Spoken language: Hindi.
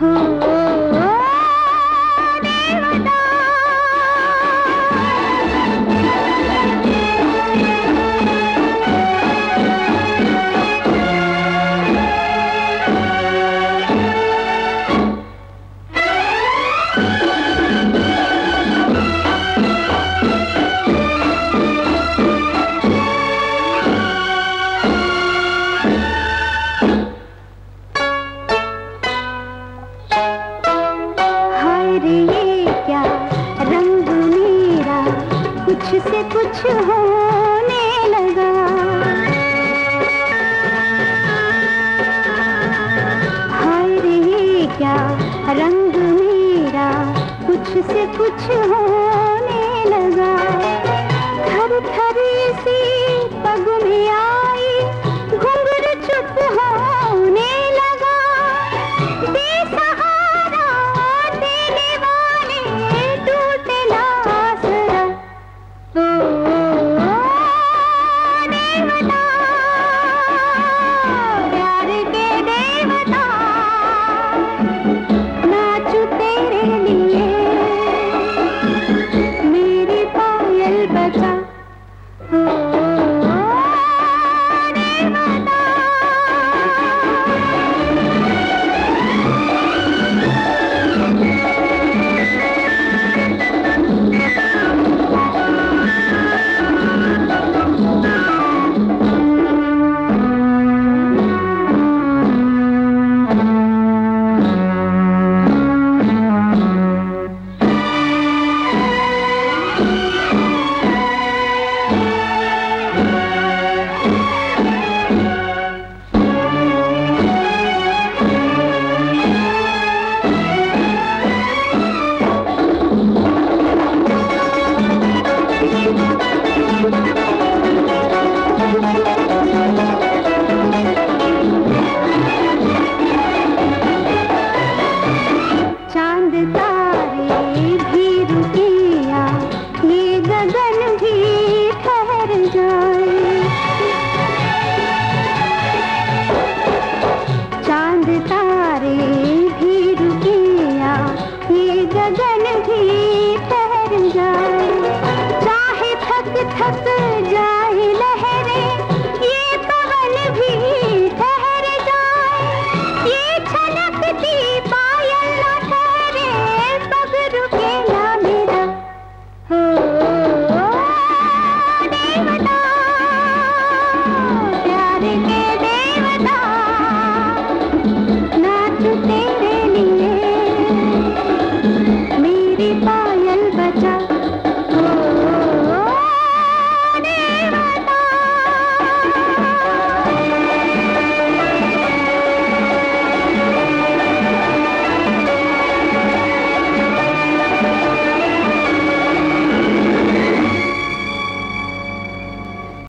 हाँ फिर ये क्या? रंग मेरा कुछ से कुछ होने लगा। हाय रे, क्या रंग मेरा कुछ से कुछ होने हसते